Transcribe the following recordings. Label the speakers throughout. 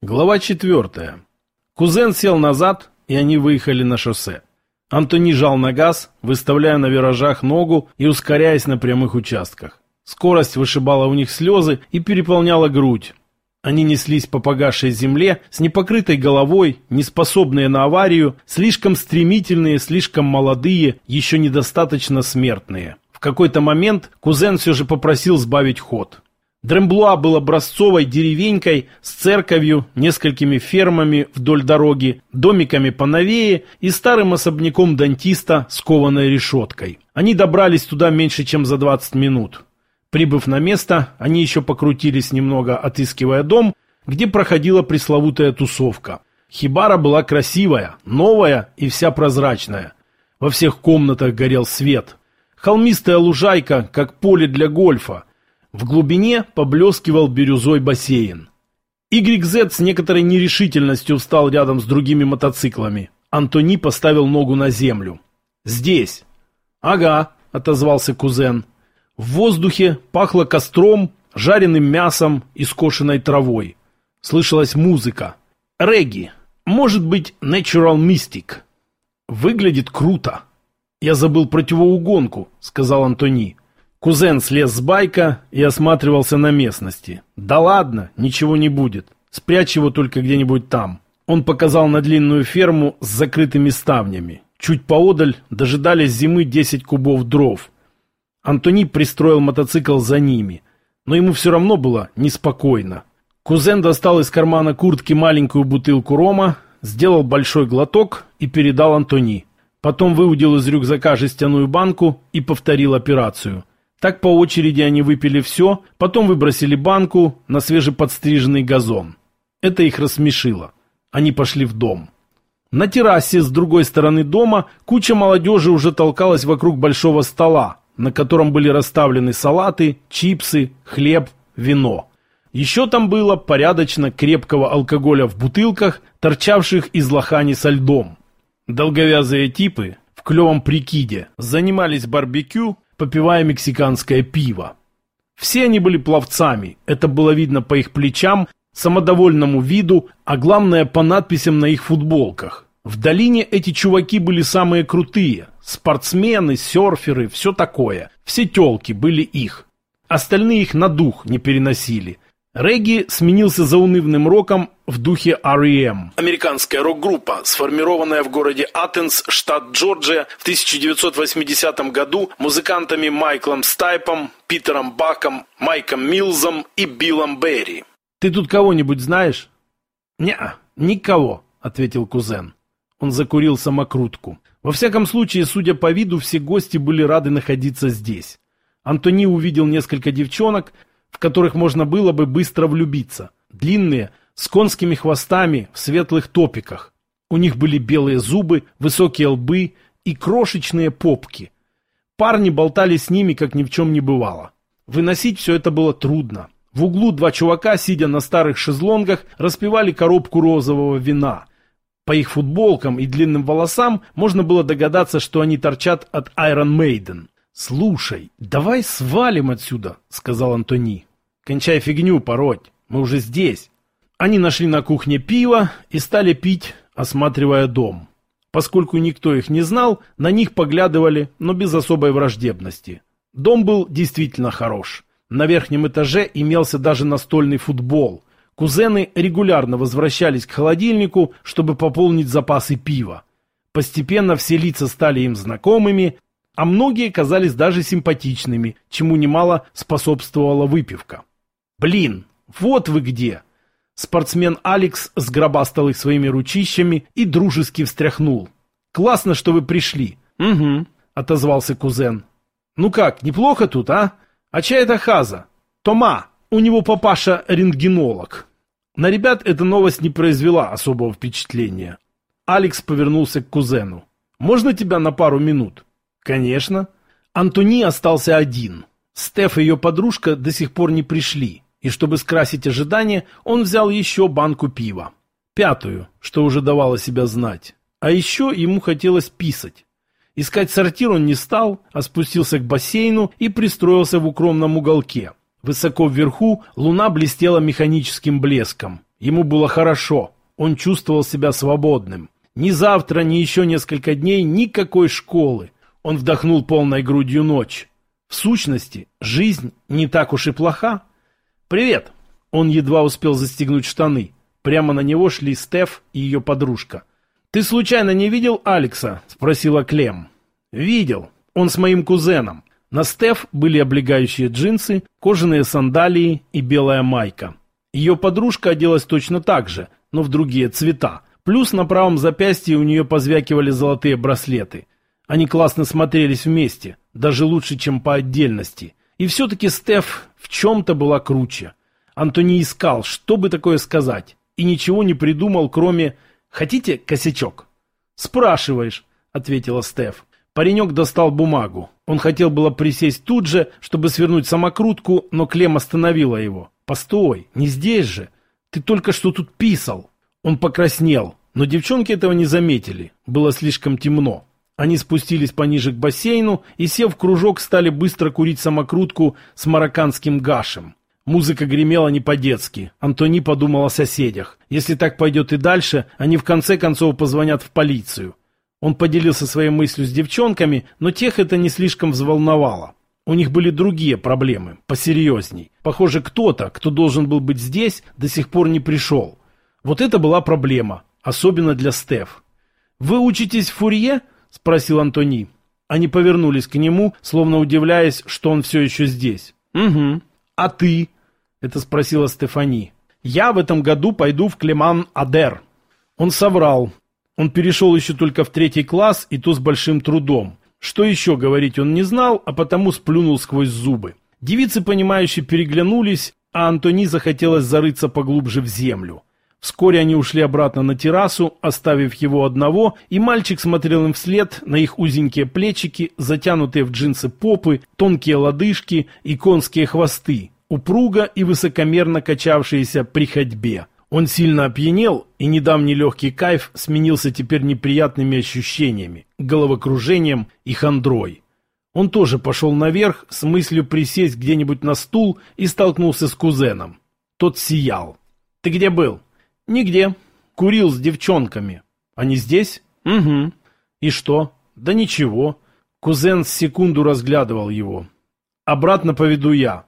Speaker 1: Глава четвертая. Кузен сел назад, и они выехали на шоссе. Антони жал на газ, выставляя на виражах ногу и ускоряясь на прямых участках. Скорость вышибала у них слезы и переполняла грудь. Они неслись по погасшей земле с непокрытой головой, неспособные на аварию, слишком стремительные, слишком молодые, еще недостаточно смертные. В какой-то момент кузен все же попросил сбавить ход. Дремблуа был образцовой деревенькой с церковью, несколькими фермами вдоль дороги, домиками поновее и старым особняком дантиста с кованой решеткой. Они добрались туда меньше, чем за 20 минут. Прибыв на место, они еще покрутились немного, отыскивая дом, где проходила пресловутая тусовка. Хибара была красивая, новая и вся прозрачная. Во всех комнатах горел свет. Холмистая лужайка, как поле для гольфа, в глубине поблескивал бирюзой бассейн. YZ с некоторой нерешительностью встал рядом с другими мотоциклами. Антони поставил ногу на землю. «Здесь». «Ага», — отозвался кузен. В воздухе пахло костром, жареным мясом и скошенной травой. Слышалась музыка. Регги. Может быть, Natural Mystic. Выглядит круто. Я забыл противоугонку, сказал Антони. Кузен слез с байка и осматривался на местности. «Да ладно, ничего не будет. Спрячь его только где-нибудь там». Он показал на длинную ферму с закрытыми ставнями. Чуть поодаль дожидались зимы 10 кубов дров. Антони пристроил мотоцикл за ними, но ему все равно было неспокойно. Кузен достал из кармана куртки маленькую бутылку рома, сделал большой глоток и передал Антони. Потом выудил из рюкзака жестяную банку и повторил операцию. Так по очереди они выпили все, потом выбросили банку на свежеподстриженный газон. Это их рассмешило. Они пошли в дом. На террасе с другой стороны дома куча молодежи уже толкалась вокруг большого стола, на котором были расставлены салаты, чипсы, хлеб, вино. Еще там было порядочно крепкого алкоголя в бутылках, торчавших из лохани со льдом. Долговязые типы в клевом прикиде занимались барбекю попивая мексиканское пиво. Все они были пловцами, это было видно по их плечам, самодовольному виду, а главное по надписям на их футболках. В долине эти чуваки были самые крутые. Спортсмены, серферы, все такое. Все телки были их. Остальные их на дух не переносили. Регги сменился заунывным роком в духе R.E.M. Американская рок-группа, сформированная в городе Атенс, штат Джорджия, в 1980 году музыкантами Майклом Стайпом, Питером Баком, Майком Милзом и Биллом Берри. «Ты тут кого-нибудь знаешь?» «Не, никого», — ответил кузен. Он закурил самокрутку. Во всяком случае, судя по виду, все гости были рады находиться здесь. Антони увидел несколько девчонок, в которых можно было бы быстро влюбиться. Длинные, с конскими хвостами, в светлых топиках. У них были белые зубы, высокие лбы и крошечные попки. Парни болтали с ними, как ни в чем не бывало. Выносить все это было трудно. В углу два чувака, сидя на старых шезлонгах, распивали коробку розового вина. По их футболкам и длинным волосам можно было догадаться, что они торчат от Iron Maiden. «Слушай, давай свалим отсюда», — сказал Антони. «Кончай фигню пороть, мы уже здесь». Они нашли на кухне пиво и стали пить, осматривая дом. Поскольку никто их не знал, на них поглядывали, но без особой враждебности. Дом был действительно хорош. На верхнем этаже имелся даже настольный футбол. Кузены регулярно возвращались к холодильнику, чтобы пополнить запасы пива. Постепенно все лица стали им знакомыми, а многие казались даже симпатичными, чему немало способствовала выпивка. «Блин, вот вы где!» Спортсмен Алекс сгробастал их своими ручищами и дружески встряхнул. «Классно, что вы пришли!» «Угу», — отозвался кузен. «Ну как, неплохо тут, а? А чья это Хаза?» «Тома, у него папаша рентгенолог». На ребят эта новость не произвела особого впечатления. Алекс повернулся к кузену. «Можно тебя на пару минут?» Конечно. Антони остался один. Стеф и ее подружка до сих пор не пришли, и чтобы скрасить ожидания, он взял еще банку пива. Пятую, что уже давало себя знать. А еще ему хотелось писать. Искать сортир он не стал, а спустился к бассейну и пристроился в укромном уголке. Высоко вверху луна блестела механическим блеском. Ему было хорошо. Он чувствовал себя свободным. Ни завтра, ни еще несколько дней никакой школы. Он вдохнул полной грудью ночь. В сущности, жизнь не так уж и плоха. «Привет!» Он едва успел застегнуть штаны. Прямо на него шли Стеф и ее подружка. «Ты случайно не видел Алекса?» – спросила Клем. «Видел. Он с моим кузеном. На Стеф были облегающие джинсы, кожаные сандалии и белая майка. Ее подружка оделась точно так же, но в другие цвета. Плюс на правом запястье у нее позвякивали золотые браслеты. Они классно смотрелись вместе, даже лучше, чем по отдельности. И все-таки Стеф в чем-то была круче. Антони искал, что бы такое сказать, и ничего не придумал, кроме «Хотите косячок?» «Спрашиваешь», — ответила Стеф. Паренек достал бумагу. Он хотел было присесть тут же, чтобы свернуть самокрутку, но Клем остановила его. «Постой, не здесь же. Ты только что тут писал». Он покраснел, но девчонки этого не заметили. Было слишком темно. Они спустились пониже к бассейну и, сев в кружок, стали быстро курить самокрутку с марокканским гашем. Музыка гремела не по-детски. Антони подумал о соседях. Если так пойдет и дальше, они в конце концов позвонят в полицию. Он поделился своей мыслью с девчонками, но тех это не слишком взволновало. У них были другие проблемы, посерьезней. Похоже, кто-то, кто должен был быть здесь, до сих пор не пришел. Вот это была проблема, особенно для Стеф. «Вы учитесь в Фурье?» – спросил Антони. Они повернулись к нему, словно удивляясь, что он все еще здесь. «Угу. А ты?» – это спросила Стефани. «Я в этом году пойду в Клеман-Адер». Он соврал. Он перешел еще только в третий класс, и то с большим трудом. Что еще говорить он не знал, а потому сплюнул сквозь зубы. Девицы, понимающие, переглянулись, а Антони захотелось зарыться поглубже в землю. Вскоре они ушли обратно на террасу, оставив его одного, и мальчик смотрел им вслед на их узенькие плечики, затянутые в джинсы попы, тонкие лодыжки и конские хвосты, упруго и высокомерно качавшиеся при ходьбе. Он сильно опьянел, и недавний легкий кайф сменился теперь неприятными ощущениями, головокружением и хандрой. Он тоже пошел наверх с мыслью присесть где-нибудь на стул и столкнулся с кузеном. Тот сиял. «Ты где был?» «Нигде. Курил с девчонками. Они здесь?» «Угу. И что?» «Да ничего». Кузен с секунду разглядывал его. «Обратно поведу я».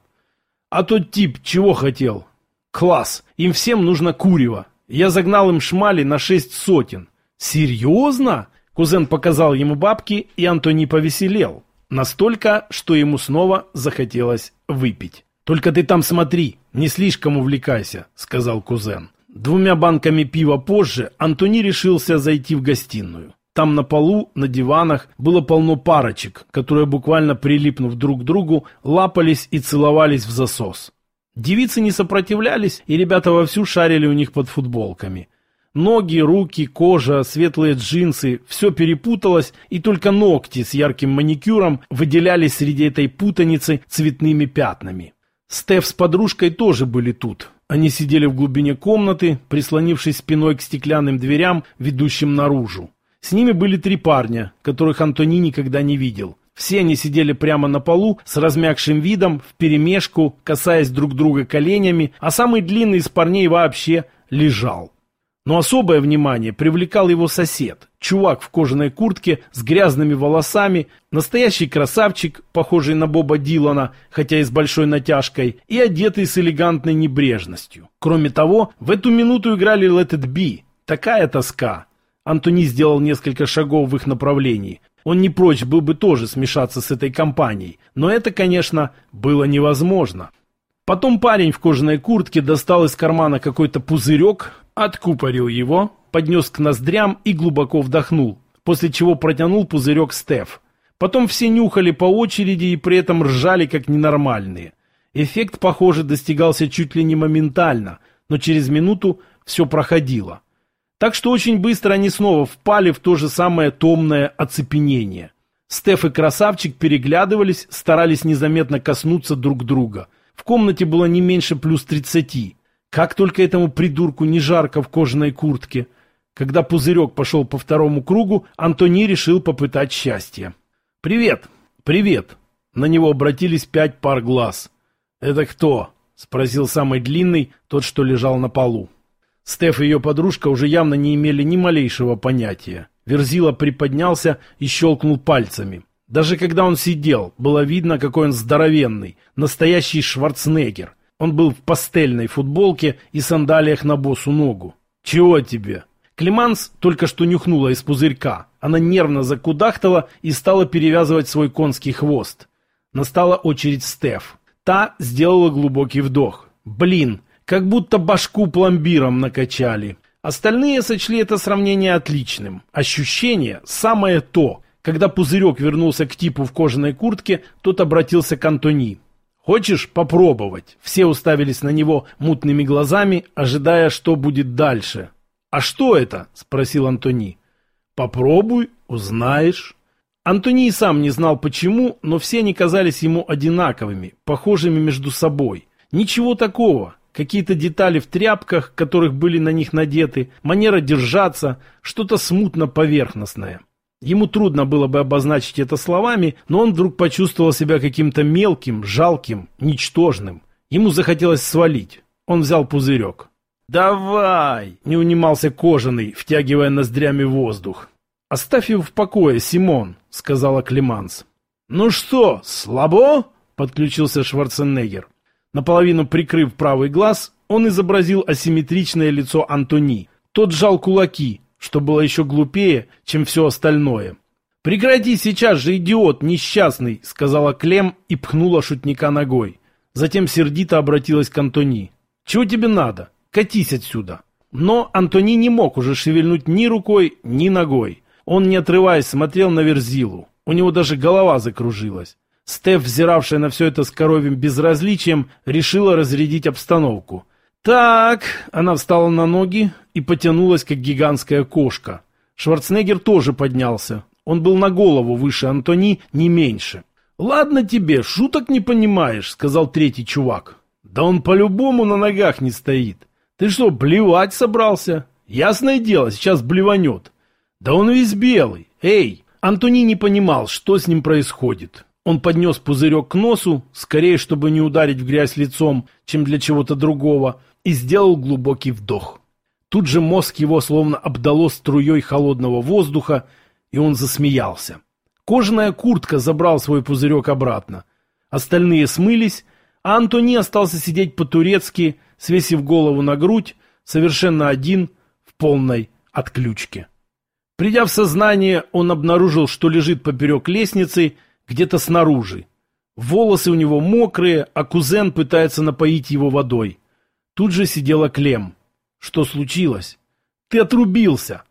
Speaker 1: «А тот тип чего хотел?» Класс, им всем нужно курево. Я загнал им шмали на шесть сотен. Серьезно? Кузен показал ему бабки, и Антони повеселел. Настолько, что ему снова захотелось выпить. «Только ты там смотри, не слишком увлекайся», — сказал кузен. Двумя банками пива позже Антони решился зайти в гостиную. Там на полу, на диванах, было полно парочек, которые, буквально прилипнув друг к другу, лапались и целовались в засос. Девицы не сопротивлялись, и ребята вовсю шарили у них под футболками. Ноги, руки, кожа, светлые джинсы – все перепуталось, и только ногти с ярким маникюром выделялись среди этой путаницы цветными пятнами. Стеф с подружкой тоже были тут. Они сидели в глубине комнаты, прислонившись спиной к стеклянным дверям, ведущим наружу. С ними были три парня, которых Антони никогда не видел. Все они сидели прямо на полу с размягшим видом, вперемешку, касаясь друг друга коленями, а самый длинный из парней вообще лежал. Но особое внимание привлекал его сосед, чувак в кожаной куртке с грязными волосами, настоящий красавчик, похожий на Боба Дилана, хотя и с большой натяжкой, и одетый с элегантной небрежностью. Кроме того, в эту минуту играли Let It Be. Такая тоска. Антони сделал несколько шагов в их направлении. Он не прочь был бы тоже смешаться с этой компанией, но это, конечно, было невозможно. Потом парень в кожаной куртке достал из кармана какой-то пузырек, откупорил его, поднес к ноздрям и глубоко вдохнул, после чего протянул пузырек Стеф. Потом все нюхали по очереди и при этом ржали как ненормальные. Эффект, похоже, достигался чуть ли не моментально, но через минуту все проходило. Так что очень быстро они снова впали в то же самое томное оцепенение. Стеф и красавчик переглядывались, старались незаметно коснуться друг друга. В комнате было не меньше плюс тридцати. Как только этому придурку не жарко в кожаной куртке. Когда пузырек пошел по второму кругу, Антони решил попытать счастье. «Привет! Привет!» На него обратились пять пар глаз. «Это кто?» — спросил самый длинный, тот, что лежал на полу. Стеф и ее подружка уже явно не имели ни малейшего понятия. Верзила приподнялся и щелкнул пальцами. Даже когда он сидел, было видно, какой он здоровенный, настоящий Шварценеггер. Он был в пастельной футболке и сандалиях на босу ногу. «Чего тебе?» Климанс только что нюхнула из пузырька. Она нервно закудахтала и стала перевязывать свой конский хвост. Настала очередь Стеф. Та сделала глубокий вдох. «Блин, как будто башку пломбиром накачали». Остальные сочли это сравнение отличным. Ощущение самое то. Когда пузырек вернулся к типу в кожаной куртке, тот обратился к Антони. «Хочешь попробовать?» Все уставились на него мутными глазами, ожидая, что будет дальше. «А что это?» – спросил Антони. «Попробуй, узнаешь». Антони и сам не знал почему, но все они казались ему одинаковыми, похожими между собой. Ничего такого. Какие-то детали в тряпках, которых были на них надеты, манера держаться, что-то смутно поверхностное. Ему трудно было бы обозначить это словами, но он вдруг почувствовал себя каким-то мелким, жалким, ничтожным. Ему захотелось свалить. Он взял пузырек. «Давай!» – не унимался кожаный, втягивая ноздрями воздух. «Оставь его в покое, Симон», — сказала Климанс. «Ну что, слабо?» — подключился Шварценеггер. Наполовину прикрыв правый глаз, он изобразил асимметричное лицо Антони. Тот сжал кулаки, что было еще глупее, чем все остальное. «Прекрати сейчас же, идиот, несчастный!» — сказала Клем и пхнула шутника ногой. Затем сердито обратилась к Антони. «Чего тебе надо? Катись отсюда!» Но Антони не мог уже шевельнуть ни рукой, ни ногой. Он, не отрываясь, смотрел на Верзилу. У него даже голова закружилась. Стеф, взиравшая на все это с коровьим безразличием, решила разрядить обстановку. «Так...» — она встала на ноги и потянулась, как гигантская кошка. Шварценеггер тоже поднялся. Он был на голову выше Антони, не меньше. «Ладно тебе, шуток не понимаешь», — сказал третий чувак. «Да он по-любому на ногах не стоит. Ты что, блевать собрался? Ясное дело, сейчас блеванет. «Да он весь белый! Эй!» Антони не понимал, что с ним происходит. Он поднес пузырек к носу, скорее, чтобы не ударить в грязь лицом, чем для чего-то другого, и сделал глубокий вдох. Тут же мозг его словно обдало струей холодного воздуха, и он засмеялся. Кожаная куртка забрал свой пузырек обратно. Остальные смылись, а Антони остался сидеть по-турецки, свесив голову на грудь, совершенно один, в полной отключке. Придя в сознание, он обнаружил, что лежит поперек лестницы, где-то снаружи. Волосы у него мокрые, а кузен пытается напоить его водой. Тут же сидела Клем. Что случилось? Ты отрубился.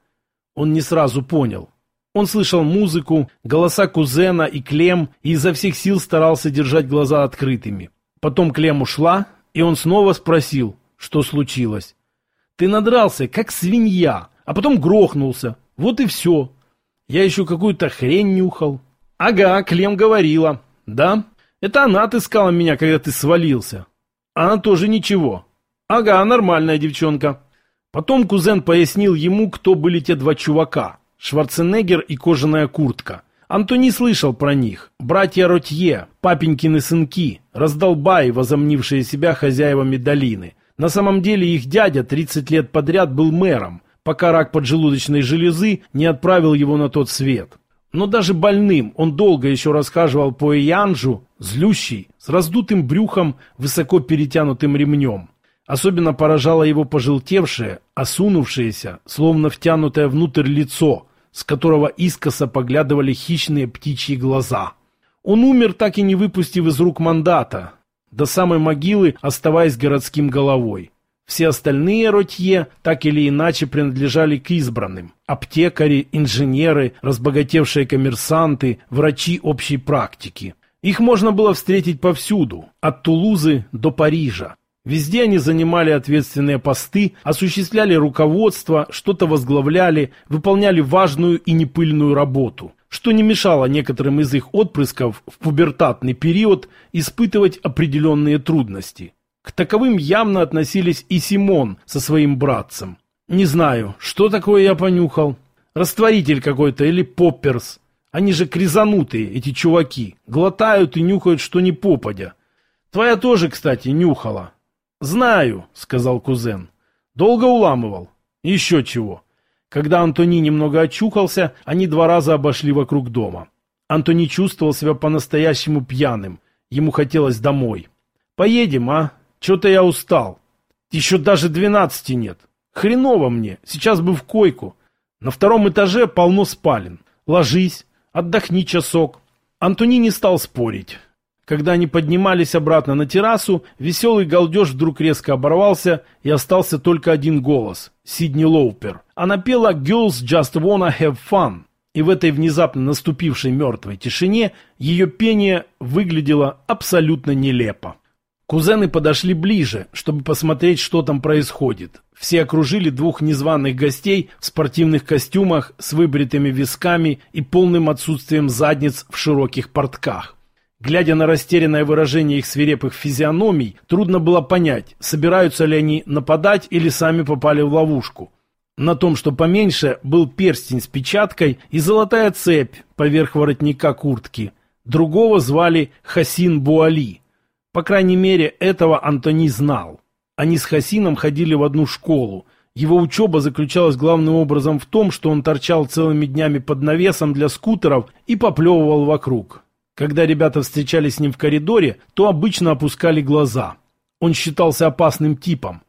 Speaker 1: Он не сразу понял. Он слышал музыку, голоса кузена и Клем и изо всех сил старался держать глаза открытыми. Потом Клем ушла, и он снова спросил, что случилось. Ты надрался, как свинья, а потом грохнулся. Вот и все. Я еще какую-то хрень нюхал. Ага, Клем говорила. Да? Это она отыскала меня, когда ты свалился. Она тоже ничего. Ага, нормальная девчонка. Потом кузен пояснил ему, кто были те два чувака. Шварценеггер и кожаная куртка. Антони слышал про них. Братья Ротье, папенькины сынки, раздолбаи, возомнившие себя хозяевами долины. На самом деле их дядя 30 лет подряд был мэром, пока рак поджелудочной железы не отправил его на тот свет. Но даже больным он долго еще расхаживал по Иянжу, злющий, с раздутым брюхом, высоко перетянутым ремнем. Особенно поражало его пожелтевшее, осунувшееся, словно втянутое внутрь лицо, с которого искоса поглядывали хищные птичьи глаза. Он умер, так и не выпустив из рук мандата, до самой могилы оставаясь городским головой. Все остальные ротье так или иначе принадлежали к избранным. Аптекари, инженеры, разбогатевшие коммерсанты, врачи общей практики. Их можно было встретить повсюду, от Тулузы до Парижа. Везде они занимали ответственные посты, осуществляли руководство, что-то возглавляли, выполняли важную и непыльную работу, что не мешало некоторым из их отпрысков в пубертатный период испытывать определенные трудности – к таковым явно относились и Симон со своим братцем. Не знаю, что такое я понюхал. Растворитель какой-то или попперс. Они же кризанутые, эти чуваки. Глотают и нюхают, что не попадя. Твоя тоже, кстати, нюхала. Знаю, сказал кузен. Долго уламывал? Еще чего. Когда Антони немного очухался, они два раза обошли вокруг дома. Антони чувствовал себя по-настоящему пьяным. Ему хотелось домой. «Поедем, а? Че-то я устал. Еще даже двенадцати нет. Хреново мне, сейчас бы в койку. На втором этаже полно спален. Ложись, отдохни часок». Антони не стал спорить. Когда они поднимались обратно на террасу, веселый галдеж вдруг резко оборвался, и остался только один голос — Сидни Лоупер. Она пела «Girls just wanna have fun», и в этой внезапно наступившей мертвой тишине ее пение выглядело абсолютно нелепо. Кузены подошли ближе, чтобы посмотреть, что там происходит. Все окружили двух незваных гостей в спортивных костюмах с выбритыми висками и полным отсутствием задниц в широких портках. Глядя на растерянное выражение их свирепых физиономий, трудно было понять, собираются ли они нападать или сами попали в ловушку. На том, что поменьше, был перстень с печаткой и золотая цепь поверх воротника куртки. Другого звали Хасин Буали. По крайней мере, этого Антони знал. Они с Хасином ходили в одну школу. Его учеба заключалась главным образом в том, что он торчал целыми днями под навесом для скутеров и поплевывал вокруг. Когда ребята встречались с ним в коридоре, то обычно опускали глаза. Он считался опасным типом.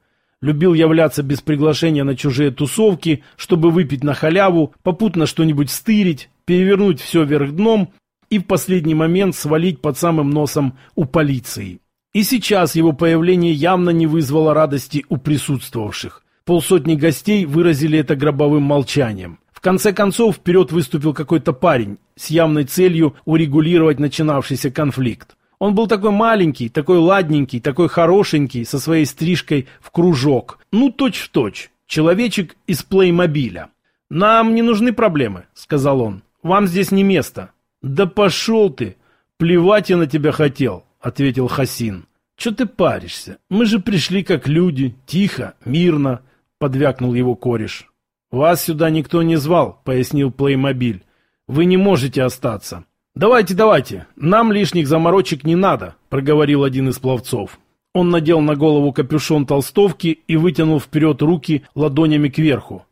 Speaker 1: Любил являться без приглашения на чужие тусовки, чтобы выпить на халяву, попутно что-нибудь стырить, перевернуть все вверх дном и в последний момент свалить под самым носом у полиции. И сейчас его появление явно не вызвало радости у присутствовавших. Полсотни гостей выразили это гробовым молчанием. В конце концов, вперед выступил какой-то парень с явной целью урегулировать начинавшийся конфликт. Он был такой маленький, такой ладненький, такой хорошенький, со своей стрижкой в кружок. Ну, точь-в-точь. Точь. Человечек из плеймобиля. «Нам не нужны проблемы», — сказал он. «Вам здесь не место». «Да пошел ты! Плевать я на тебя хотел», — ответил Хасин. «Че ты паришься? Мы же пришли как люди, тихо, мирно», — подвякнул его кореш. «Вас сюда никто не звал», — пояснил Плеймобиль. «Вы не можете остаться». «Давайте, давайте, нам лишних заморочек не надо», — проговорил один из пловцов. Он надел на голову капюшон толстовки и вытянул вперед руки ладонями кверху.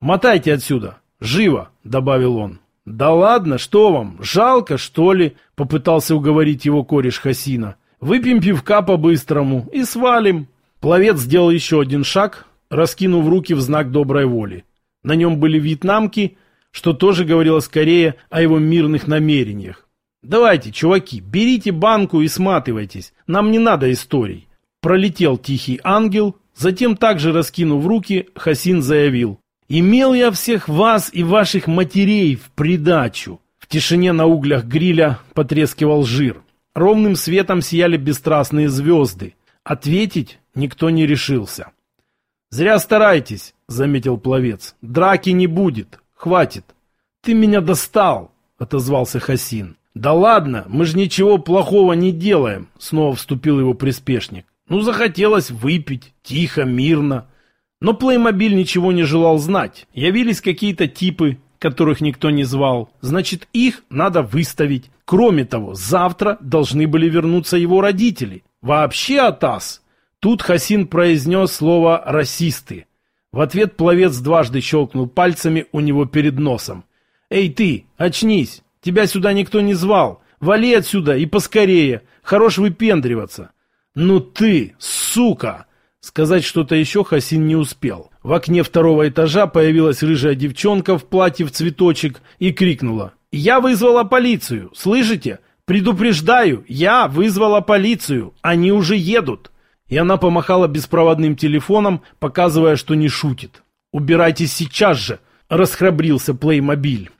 Speaker 1: «Мотайте отсюда! Живо!» — добавил он. «Да ладно, что вам, жалко, что ли?» — попытался уговорить его кореш Хасина. «Выпьем пивка по-быстрому и свалим». Пловец сделал еще один шаг, раскинув руки в знак доброй воли. На нем были вьетнамки, что тоже говорило скорее о его мирных намерениях. «Давайте, чуваки, берите банку и сматывайтесь, нам не надо историй». Пролетел тихий ангел, затем также раскинув руки, Хасин заявил. «Имел я всех вас и ваших матерей в придачу». В тишине на углях гриля потрескивал жир. Ровным светом сияли бесстрастные звезды. Ответить никто не решился. «Зря старайтесь», — заметил пловец. «Драки не будет. Хватит». «Ты меня достал», — отозвался Хасин. «Да ладно, мы же ничего плохого не делаем», — снова вступил его приспешник. «Ну, захотелось выпить, тихо, мирно». Но Плеймобиль ничего не желал знать. Явились какие-то типы, которых никто не звал. Значит, их надо выставить. Кроме того, завтра должны были вернуться его родители. Вообще Атас Тут Хасин произнес слово «расисты». В ответ пловец дважды щелкнул пальцами у него перед носом. «Эй ты, очнись! Тебя сюда никто не звал! Вали отсюда и поскорее! Хорош выпендриваться!» «Ну ты, сука!» Сказать что-то еще Хасин не успел. В окне второго этажа появилась рыжая девчонка в платье в цветочек и крикнула. «Я вызвала полицию! Слышите? Предупреждаю, я вызвала полицию! Они уже едут!» И она помахала беспроводным телефоном, показывая, что не шутит. «Убирайтесь сейчас же!» – расхрабрился Плеймобиль.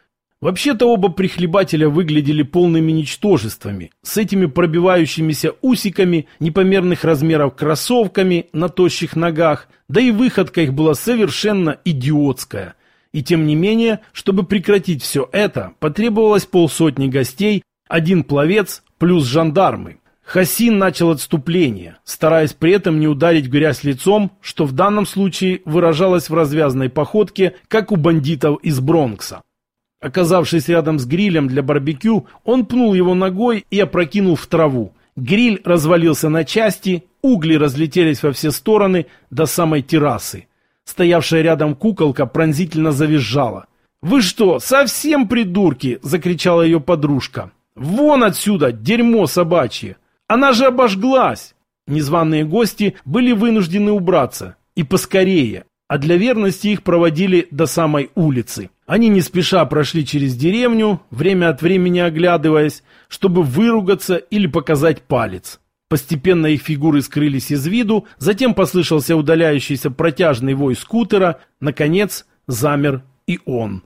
Speaker 1: Вообще-то оба прихлебателя выглядели полными ничтожествами, с этими пробивающимися усиками, непомерных размеров кроссовками на тощих ногах, да и выходка их была совершенно идиотская. И тем не менее, чтобы прекратить все это, потребовалось полсотни гостей, один пловец плюс жандармы. Хасин начал отступление, стараясь при этом не ударить грязь лицом, что в данном случае выражалось в развязной походке, как у бандитов из Бронкса. Оказавшись рядом с грилем для барбекю, он пнул его ногой и опрокинул в траву. Гриль развалился на части, угли разлетелись во все стороны до самой террасы. Стоявшая рядом куколка пронзительно завизжала. «Вы что, совсем придурки?» – закричала ее подружка. «Вон отсюда, дерьмо собачье! Она же обожглась!» Незваные гости были вынуждены убраться. И поскорее. А для верности их проводили до самой улицы. Они не спеша прошли через деревню, время от времени оглядываясь, чтобы выругаться или показать палец. Постепенно их фигуры скрылись из виду, затем послышался удаляющийся протяжный вой скутера, наконец замер и он.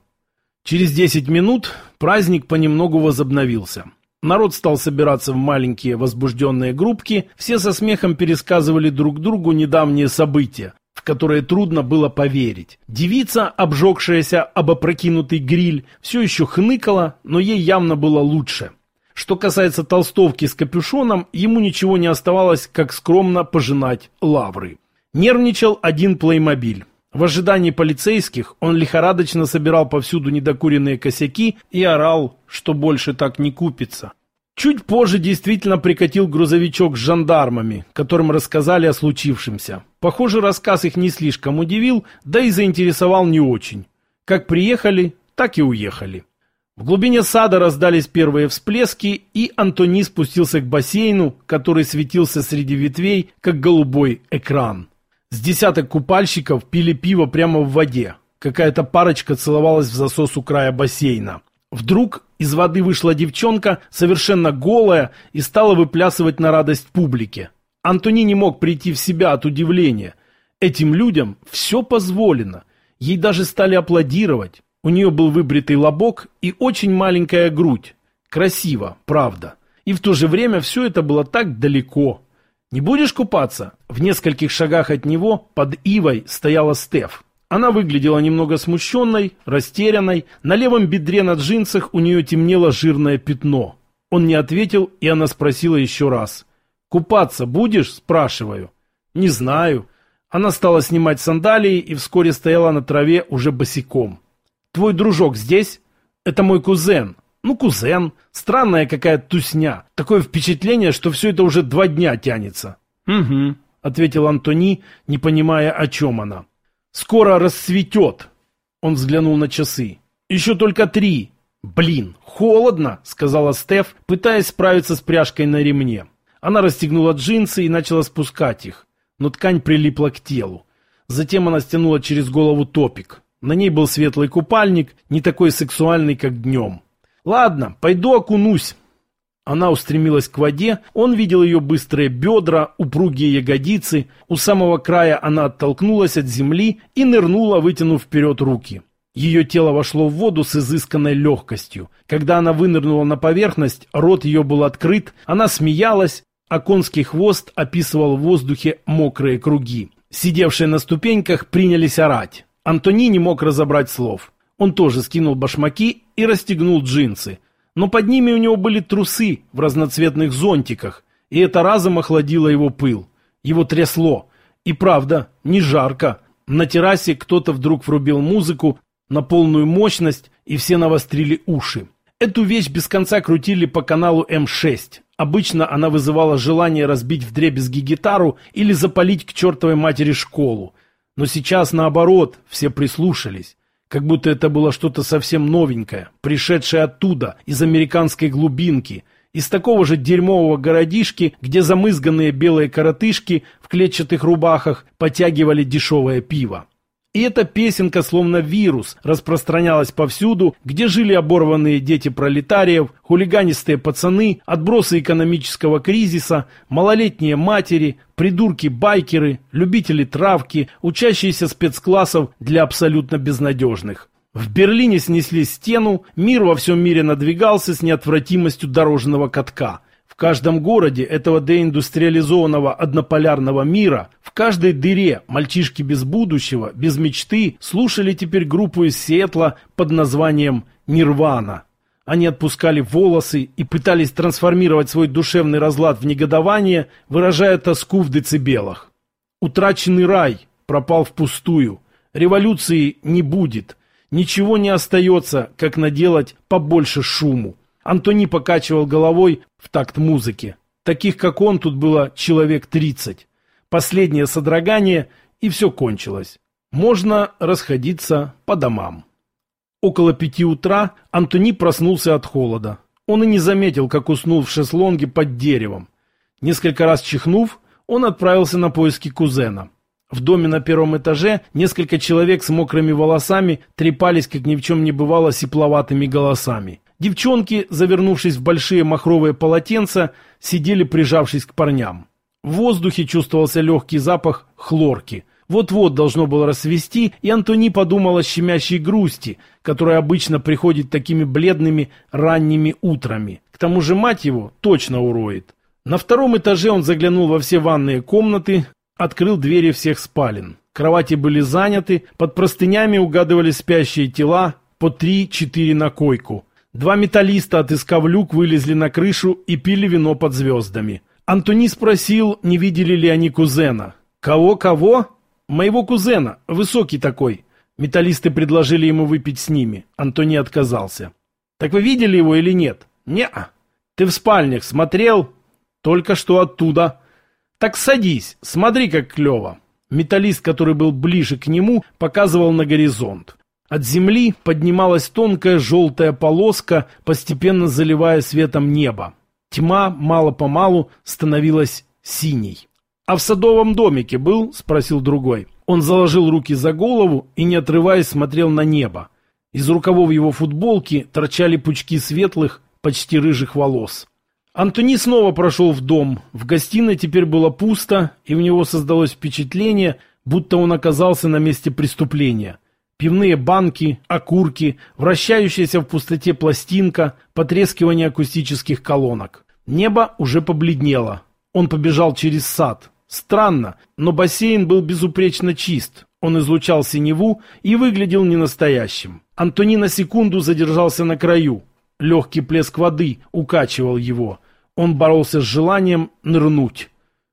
Speaker 1: Через 10 минут праздник понемногу возобновился. Народ стал собираться в маленькие возбужденные группки, все со смехом пересказывали друг другу недавние события, в которые трудно было поверить. Девица, обжегшаяся об опрокинутый гриль, все еще хныкала, но ей явно было лучше. Что касается толстовки с капюшоном, ему ничего не оставалось, как скромно пожинать лавры. Нервничал один плеймобиль. В ожидании полицейских он лихорадочно собирал повсюду недокуренные косяки и орал, что больше так не купится. Чуть позже действительно прикатил грузовичок с жандармами, которым рассказали о случившемся. Похоже, рассказ их не слишком удивил, да и заинтересовал не очень. Как приехали, так и уехали. В глубине сада раздались первые всплески, и Антони спустился к бассейну, который светился среди ветвей, как голубой экран. С десяток купальщиков пили пиво прямо в воде. Какая-то парочка целовалась в засос у края бассейна. Вдруг из воды вышла девчонка, совершенно голая, и стала выплясывать на радость публике. Антони не мог прийти в себя от удивления. Этим людям все позволено. Ей даже стали аплодировать. У нее был выбритый лобок и очень маленькая грудь. Красиво, правда. И в то же время все это было так далеко. «Не будешь купаться?» В нескольких шагах от него под ивой стояла Стеф. Она выглядела немного смущенной, растерянной. На левом бедре на джинсах у нее темнело жирное пятно. Он не ответил, и она спросила еще раз. «Купаться будешь?» – спрашиваю. «Не знаю». Она стала снимать сандалии и вскоре стояла на траве уже босиком. «Твой дружок здесь?» «Это мой кузен». «Ну, кузен. Странная какая тусня. Такое впечатление, что все это уже два дня тянется». «Угу», — ответил Антони, не понимая, о чем она. «Скоро расцветет!» Он взглянул на часы. «Еще только три!» «Блин, холодно!» — сказала Стеф, пытаясь справиться с пряжкой на ремне. Она расстегнула джинсы и начала спускать их, но ткань прилипла к телу. Затем она стянула через голову топик. На ней был светлый купальник, не такой сексуальный, как днем. «Ладно, пойду окунусь», она устремилась к воде, он видел ее быстрые бедра, упругие ягодицы. У самого края она оттолкнулась от земли и нырнула, вытянув вперед руки. Ее тело вошло в воду с изысканной легкостью. Когда она вынырнула на поверхность, рот ее был открыт, она смеялась, а конский хвост описывал в воздухе мокрые круги. Сидевшие на ступеньках принялись орать. Антони не мог разобрать слов. Он тоже скинул башмаки и расстегнул джинсы но под ними у него были трусы в разноцветных зонтиках, и это разом охладило его пыл. Его трясло. И правда, не жарко. На террасе кто-то вдруг врубил музыку на полную мощность, и все навострили уши. Эту вещь без конца крутили по каналу М6. Обычно она вызывала желание разбить вдребезги гитару или запалить к чертовой матери школу. Но сейчас, наоборот, все прислушались. Как будто это было что-то совсем новенькое, пришедшее оттуда, из американской глубинки, из такого же дерьмового городишки, где замызганные белые коротышки в клетчатых рубахах потягивали дешевое пиво. И эта песенка, словно вирус, распространялась повсюду, где жили оборванные дети пролетариев, хулиганистые пацаны, отбросы экономического кризиса, малолетние матери, придурки-байкеры, любители травки, учащиеся спецклассов для абсолютно безнадежных. В Берлине снесли стену, мир во всем мире надвигался с неотвратимостью дорожного катка – в каждом городе этого деиндустриализованного однополярного мира, в каждой дыре мальчишки без будущего, без мечты, слушали теперь группу из Сиэтла под названием «Нирвана». Они отпускали волосы и пытались трансформировать свой душевный разлад в негодование, выражая тоску в децибелах. Утраченный рай пропал впустую. Революции не будет. Ничего не остается, как наделать побольше шуму. Антони покачивал головой в такт музыки. Таких, как он, тут было человек тридцать. Последнее содрогание, и все кончилось. Можно расходиться по домам. Около пяти утра Антони проснулся от холода. Он и не заметил, как уснул в шезлонге под деревом. Несколько раз чихнув, он отправился на поиски кузена. В доме на первом этаже несколько человек с мокрыми волосами трепались, как ни в чем не бывало, сипловатыми голосами. Девчонки, завернувшись в большие махровые полотенца, сидели, прижавшись к парням. В воздухе чувствовался легкий запах хлорки. Вот-вот должно было рассвести, и Антони подумал о щемящей грусти, которая обычно приходит такими бледными ранними утрами. К тому же мать его точно уроет. На втором этаже он заглянул во все ванные комнаты, открыл двери всех спален. Кровати были заняты, под простынями угадывались спящие тела, по три-четыре на койку. Два металлиста, отыскав люк, вылезли на крышу и пили вино под звездами. Антони спросил, не видели ли они кузена. «Кого-кого?» «Моего кузена, высокий такой». Металлисты предложили ему выпить с ними. Антони отказался. «Так вы видели его или нет?» «Не-а». «Ты в спальнях смотрел?» «Только что оттуда». «Так садись, смотри, как клево». Металлист, который был ближе к нему, показывал на горизонт. От земли поднималась тонкая желтая полоска, постепенно заливая светом небо. Тьма мало-помалу становилась синей. «А в садовом домике был?» – спросил другой. Он заложил руки за голову и, не отрываясь, смотрел на небо. Из рукавов его футболки торчали пучки светлых, почти рыжих волос. Антони снова прошел в дом. В гостиной теперь было пусто, и у него создалось впечатление, будто он оказался на месте преступления. Пивные банки, окурки, вращающаяся в пустоте пластинка, потрескивание акустических колонок. Небо уже побледнело. Он побежал через сад. Странно, но бассейн был безупречно чист. Он излучал синеву и выглядел ненастоящим. Антони на секунду задержался на краю. Легкий плеск воды укачивал его. Он боролся с желанием нырнуть.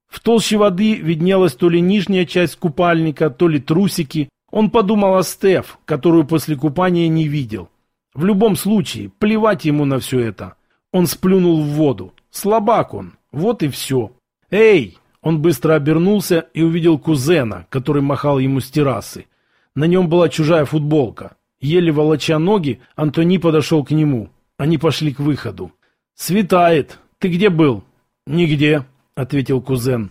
Speaker 1: В толще воды виднелась то ли нижняя часть купальника, то ли трусики. Он подумал о Стеф, которую после купания не видел. В любом случае, плевать ему на все это. Он сплюнул в воду. Слабак он. Вот и все. «Эй!» Он быстро обернулся и увидел кузена, который махал ему с террасы. На нем была чужая футболка. Еле волоча ноги, Антони подошел к нему. Они пошли к выходу. «Светает. Ты где был?» «Нигде», — ответил кузен.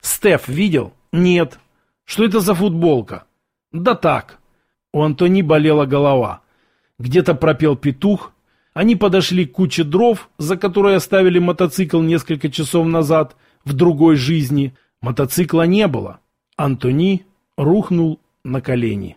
Speaker 1: «Стеф видел?» «Нет». «Что это за футболка?» «Да так». У Антони болела голова. Где-то пропел петух. Они подошли к куче дров, за которой оставили мотоцикл несколько часов назад — в другой жизни мотоцикла не было. Антони рухнул на колени.